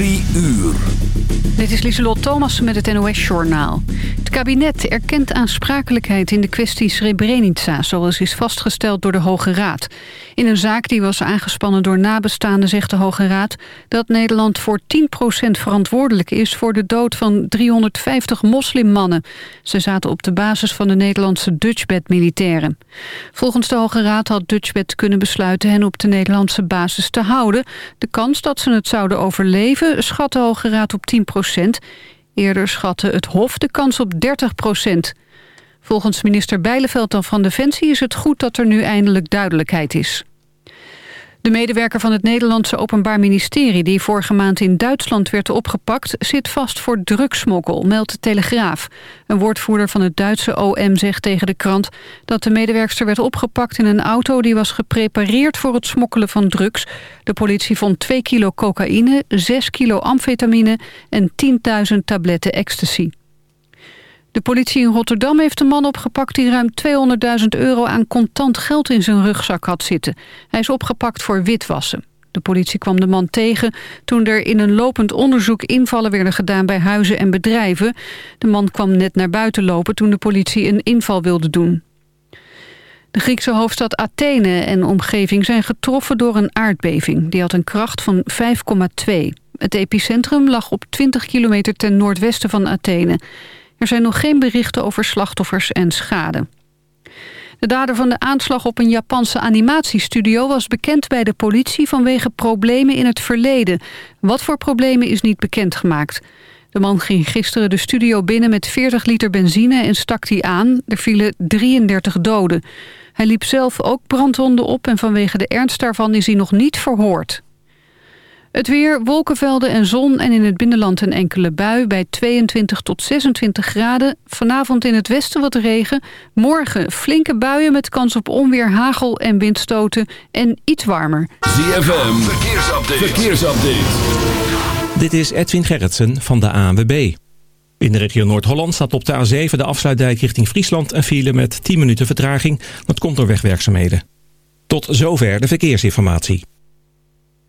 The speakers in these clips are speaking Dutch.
Uur. Dit is Lieselot Thomas met het NOS-journaal. Het kabinet erkent aansprakelijkheid in de kwestie Srebrenica... zoals is vastgesteld door de Hoge Raad. In een zaak die was aangespannen door nabestaanden zegt de Hoge Raad... dat Nederland voor 10% verantwoordelijk is... voor de dood van 350 moslimmannen. Ze zaten op de basis van de Nederlandse Dutchbed-militairen. Volgens de Hoge Raad had Dutchbed kunnen besluiten... hen op de Nederlandse basis te houden. De kans dat ze het zouden overleven schat de Hoge Raad op 10% Eerder schatte het Hof de kans op 30% Volgens minister Bijleveld van Defensie is het goed dat er nu eindelijk duidelijkheid is. De medewerker van het Nederlandse Openbaar Ministerie... die vorige maand in Duitsland werd opgepakt... zit vast voor drugsmokkel, meldt de Telegraaf. Een woordvoerder van het Duitse OM zegt tegen de krant... dat de medewerkster werd opgepakt in een auto... die was geprepareerd voor het smokkelen van drugs. De politie vond 2 kilo cocaïne, 6 kilo amfetamine... en 10.000 tabletten ecstasy. De politie in Rotterdam heeft een man opgepakt die ruim 200.000 euro aan contant geld in zijn rugzak had zitten. Hij is opgepakt voor witwassen. De politie kwam de man tegen toen er in een lopend onderzoek invallen werden gedaan bij huizen en bedrijven. De man kwam net naar buiten lopen toen de politie een inval wilde doen. De Griekse hoofdstad Athene en omgeving zijn getroffen door een aardbeving. Die had een kracht van 5,2. Het epicentrum lag op 20 kilometer ten noordwesten van Athene. Er zijn nog geen berichten over slachtoffers en schade. De dader van de aanslag op een Japanse animatiestudio was bekend bij de politie vanwege problemen in het verleden. Wat voor problemen is niet bekendgemaakt. De man ging gisteren de studio binnen met 40 liter benzine en stak die aan. Er vielen 33 doden. Hij liep zelf ook brandwonden op en vanwege de ernst daarvan is hij nog niet verhoord. Het weer, wolkenvelden en zon en in het binnenland een enkele bui bij 22 tot 26 graden. Vanavond in het westen wat regen. Morgen flinke buien met kans op onweer, hagel en windstoten en iets warmer. ZFM, verkeersupdate. verkeersupdate. Dit is Edwin Gerritsen van de ANWB. In de regio Noord-Holland staat op de A7 de afsluitdijk richting Friesland... een file met 10 minuten vertraging. Dat komt door wegwerkzaamheden. Tot zover de verkeersinformatie.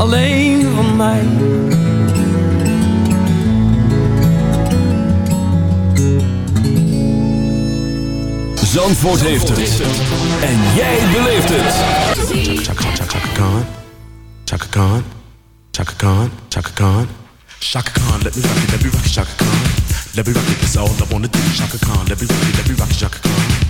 Alleen van mij. Zandvoort heeft het. En jij beleeft het. Chaka, Khan. Chaka Khan. Chaka Khan. Chaka Khan. Chaka Khan, let me rock it, let me rock it, Chaka Khan. Let me rock it, that's all I wanna do. Chaka Khan, let me rock it, let me rock it, Chaka Khan.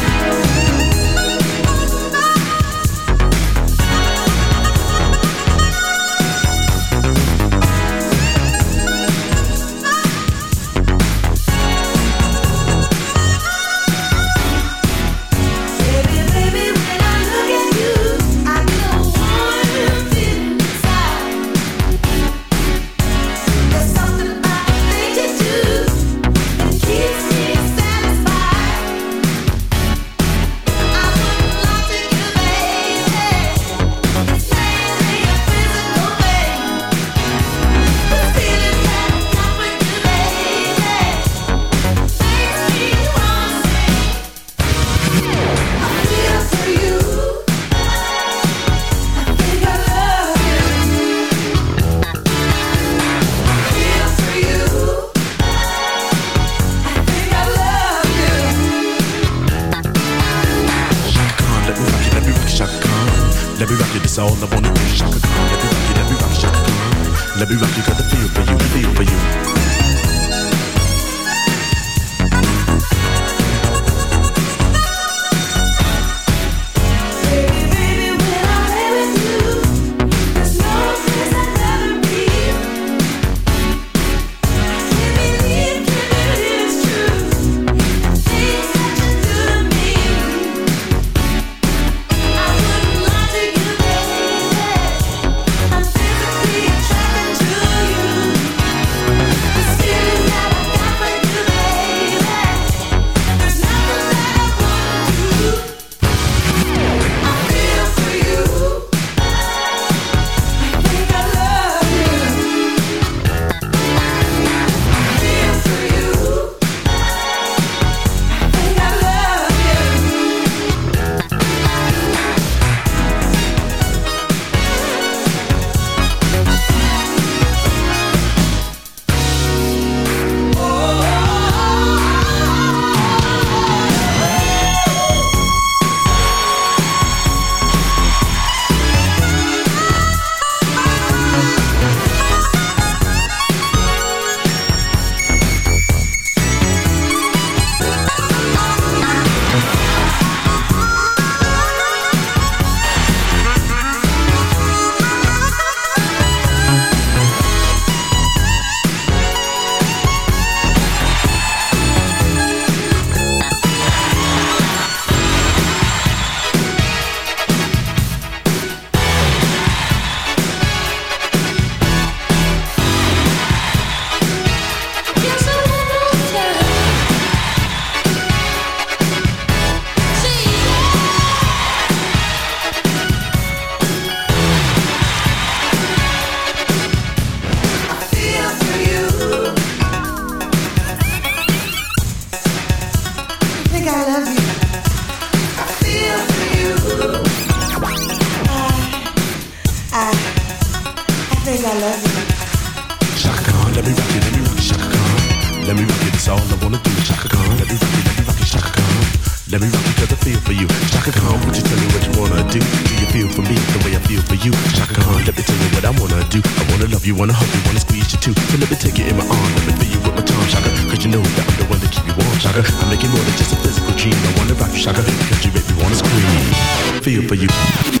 You, wanna hug you, wanna squeeze you too. So let me take you in my arm, let me feel you with my tongue, Shaka. Cause you know that I'm the one that keep you warm, Shaka. I make it more than just a physical dream. I wanna rock you, Shaka, cause you make me wanna scream. Feel for you.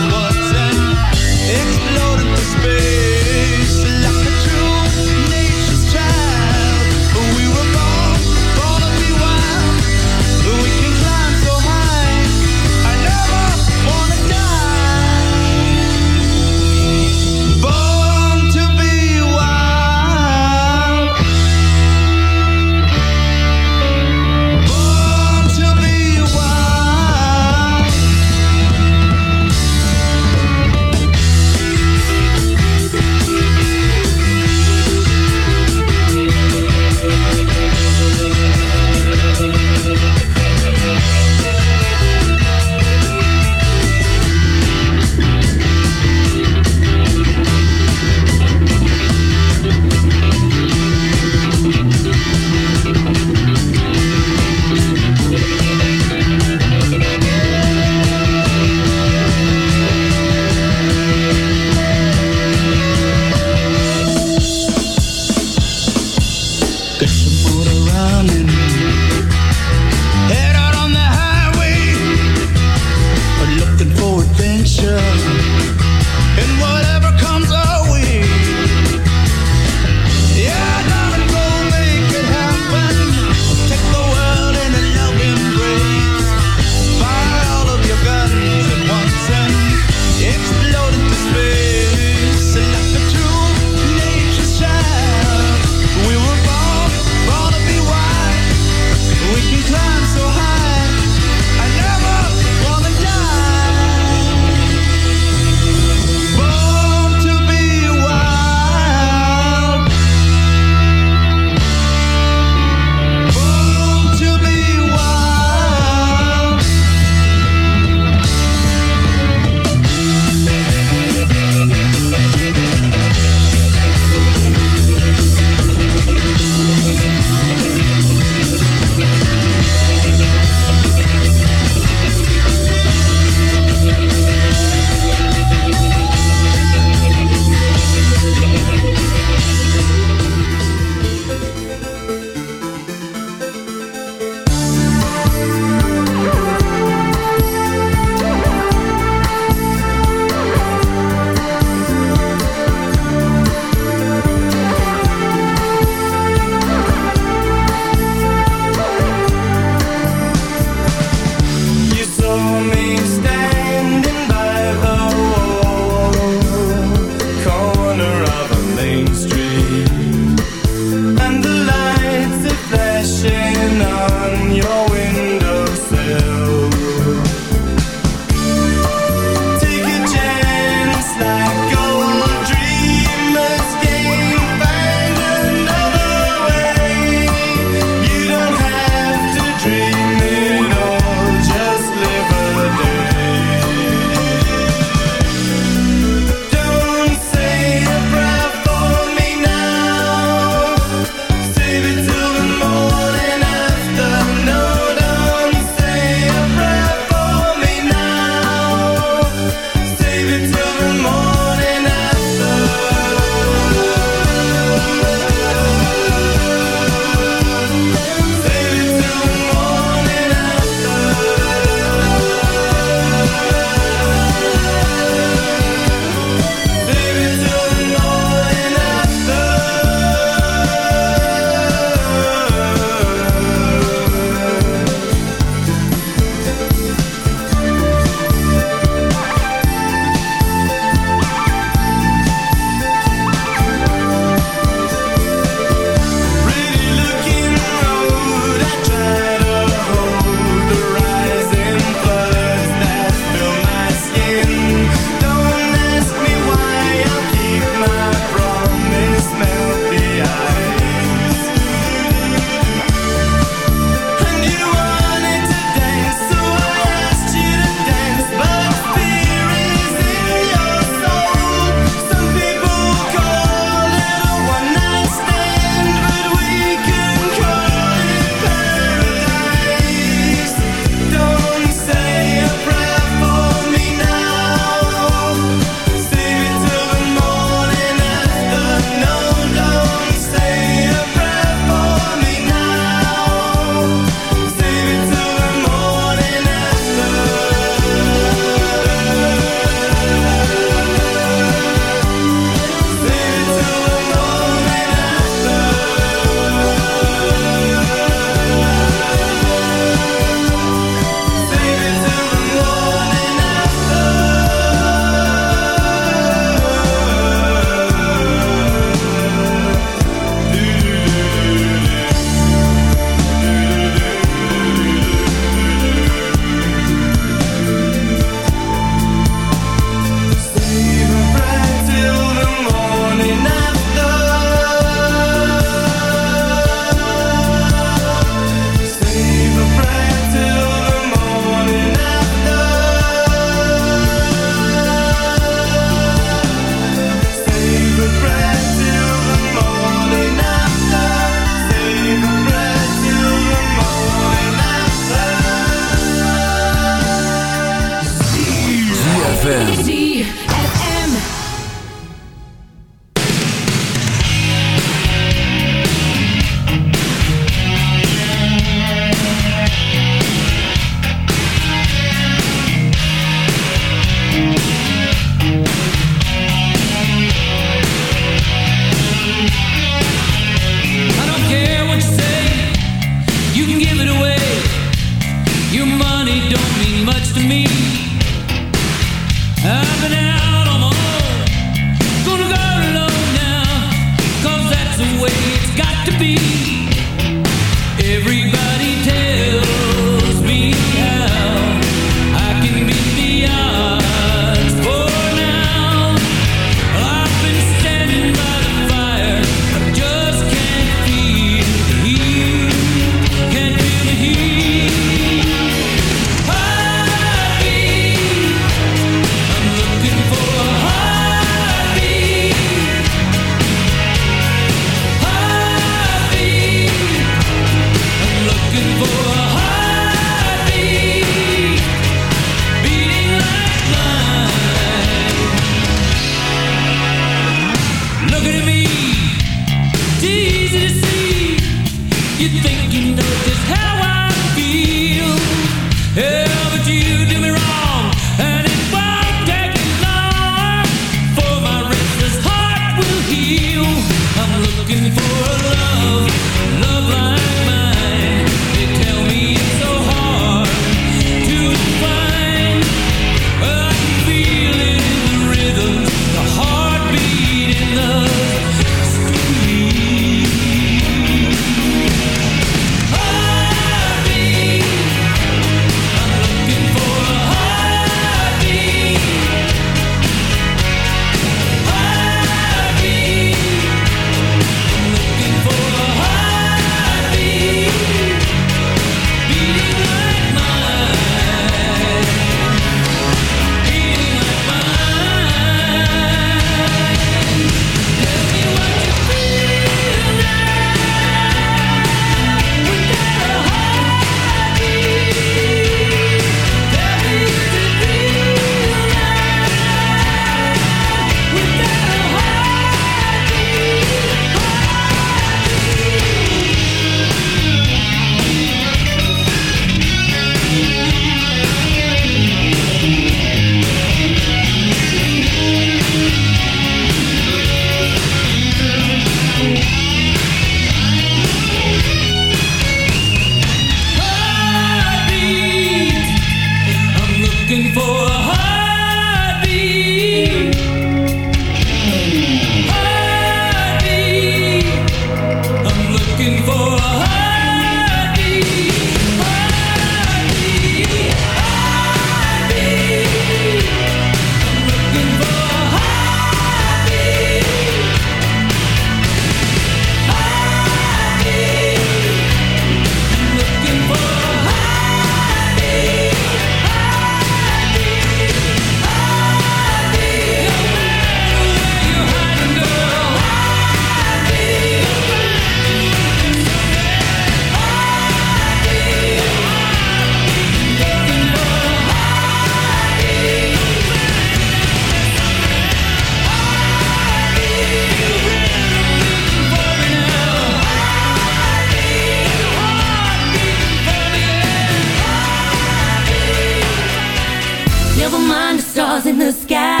Never mind the stars in the sky.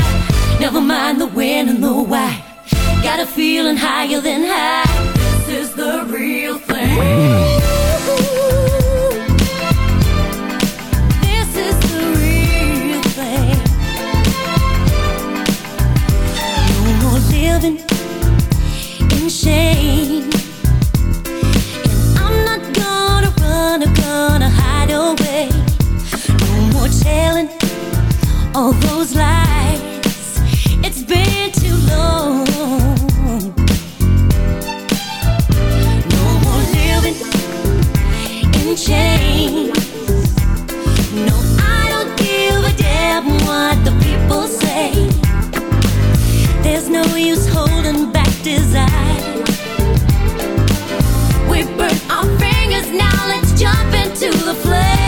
Never mind the when and the why. Got a feeling higher than high. This is the real thing. This is the real thing. No more living in shame. And I'm not gonna run or gonna hide away. No more telling all those lies. It's been too long. No more living in chains. No, I don't give a damn what the people say. There's no use holding back desire. We burnt our fingers, now let's jump into the flame.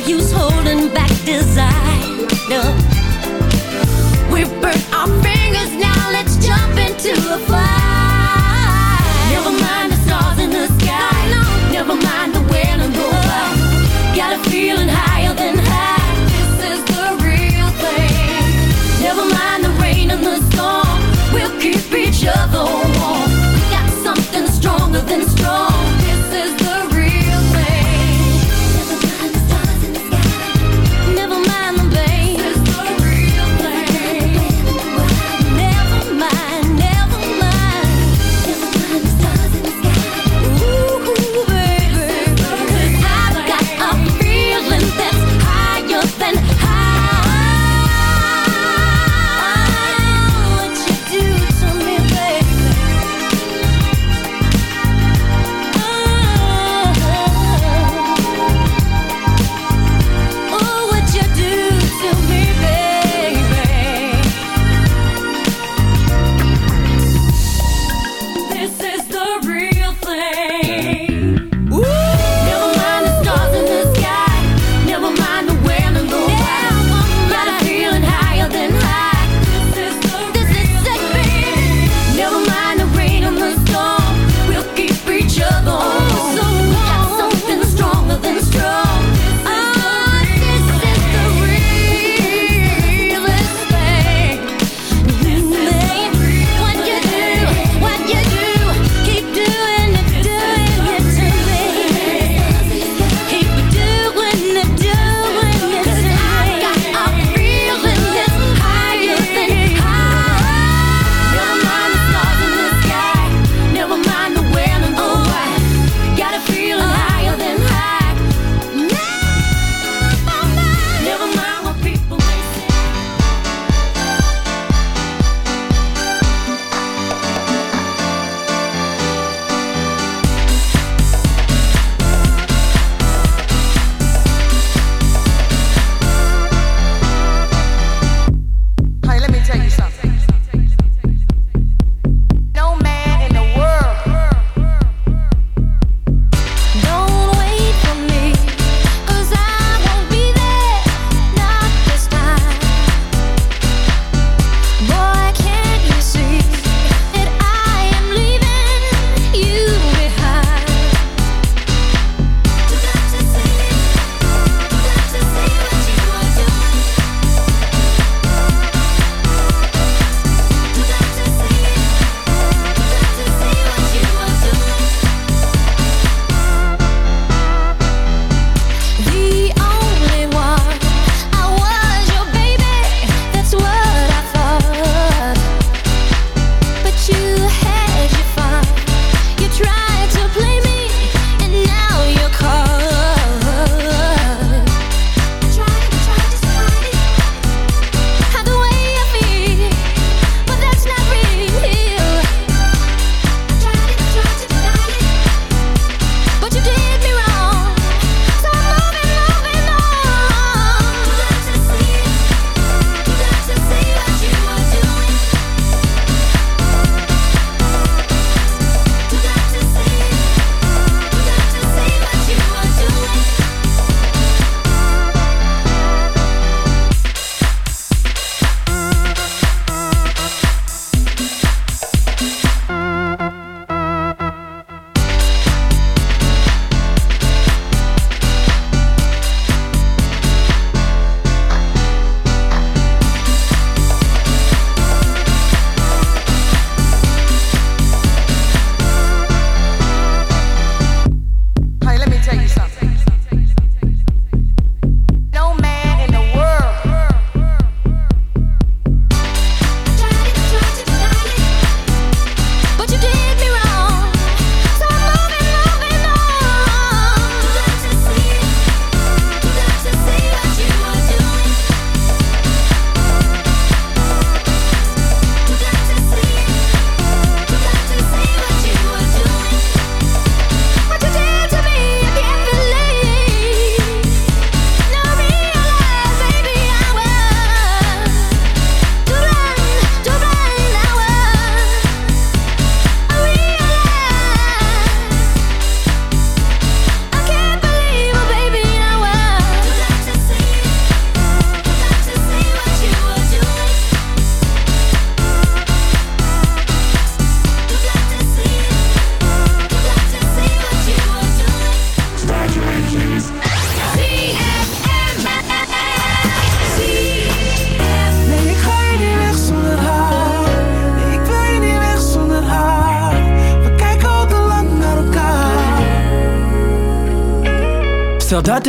Use holding back desire. No.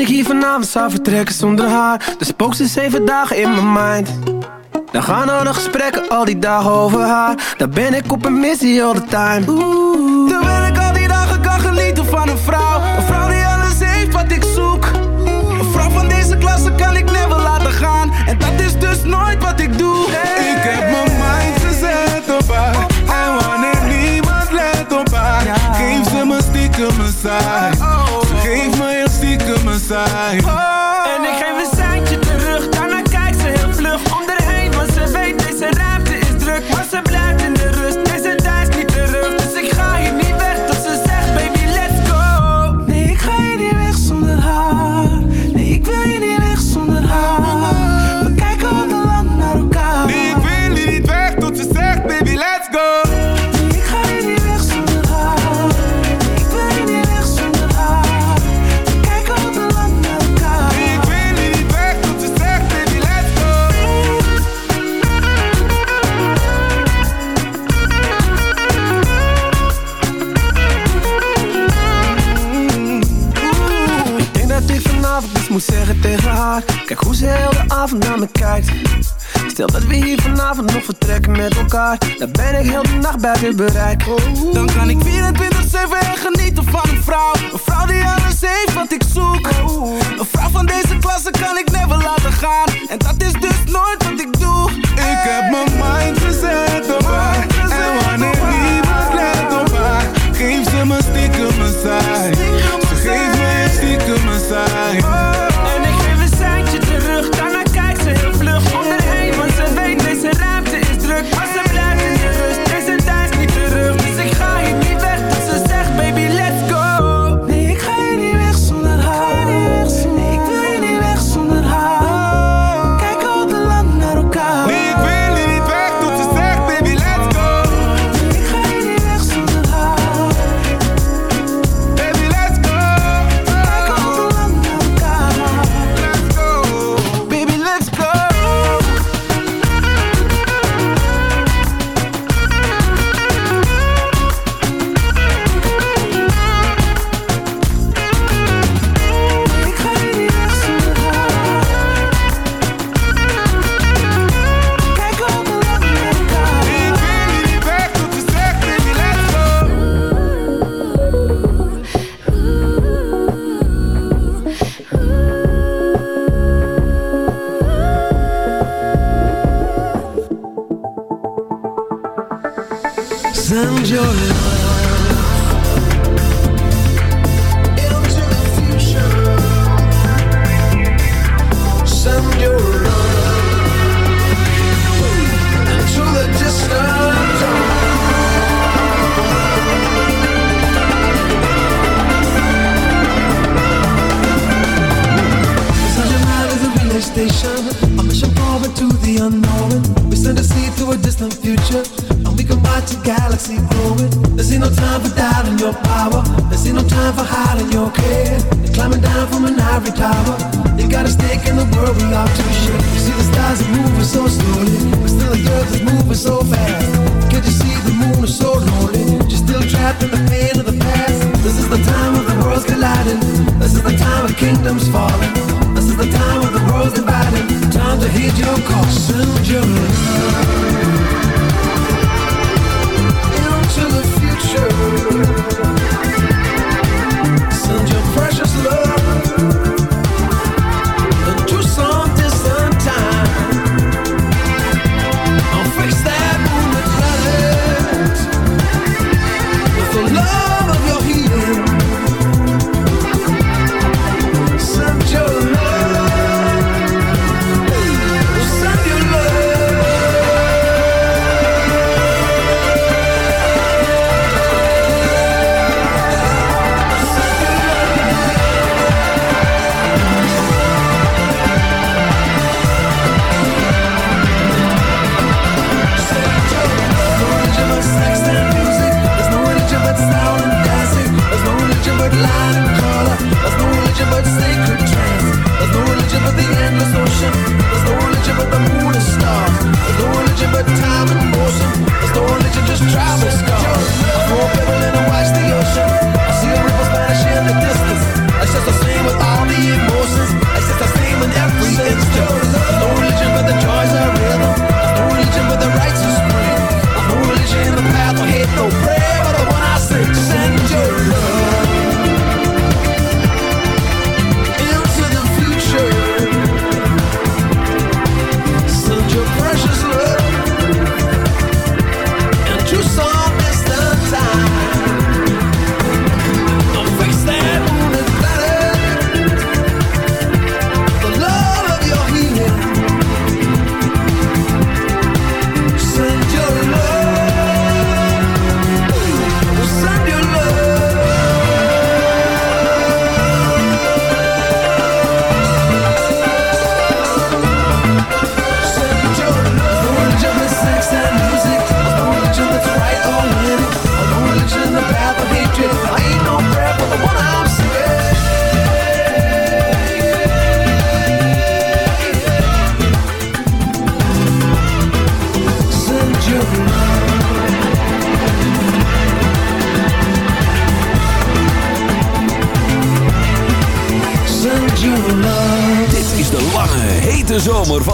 ik hier vanavond zou vertrekken zonder haar. Dus spookt ze zeven dagen in mijn mind. Dan gaan alle de gesprekken al die dagen over haar. Dan ben ik op een missie all the time. Dan ben ik heel de nacht buiten bereik. Dan kan ik 24-7 en genieten van een vrouw Een vrouw die alles heeft wat ik zoek. Een vrouw van deze klasse kan ik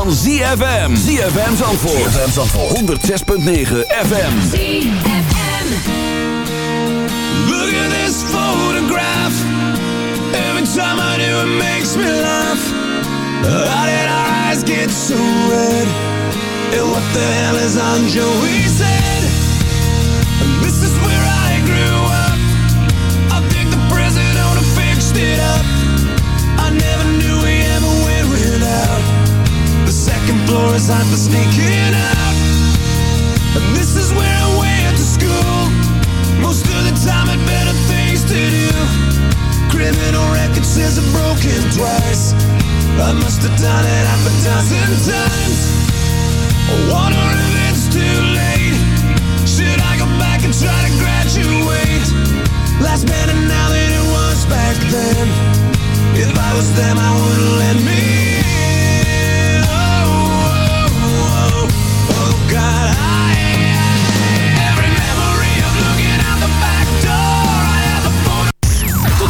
van ZFM. ZFM Zandvoort. ZFM Zandvoort. 106.9 FM. Look at this photograph. Every time I do, it makes me laugh. How did our eyes get so red? And what the hell is on Joey said? Floor is hot for sneaking out. And this is where I went to school. Most of the time had better things to do. Criminal record says I'm broken twice. I must have done it half a dozen times. I wonder if it's too late. Should I go back and try to graduate? Life's better now than it was back then. If I was them, I wouldn't let me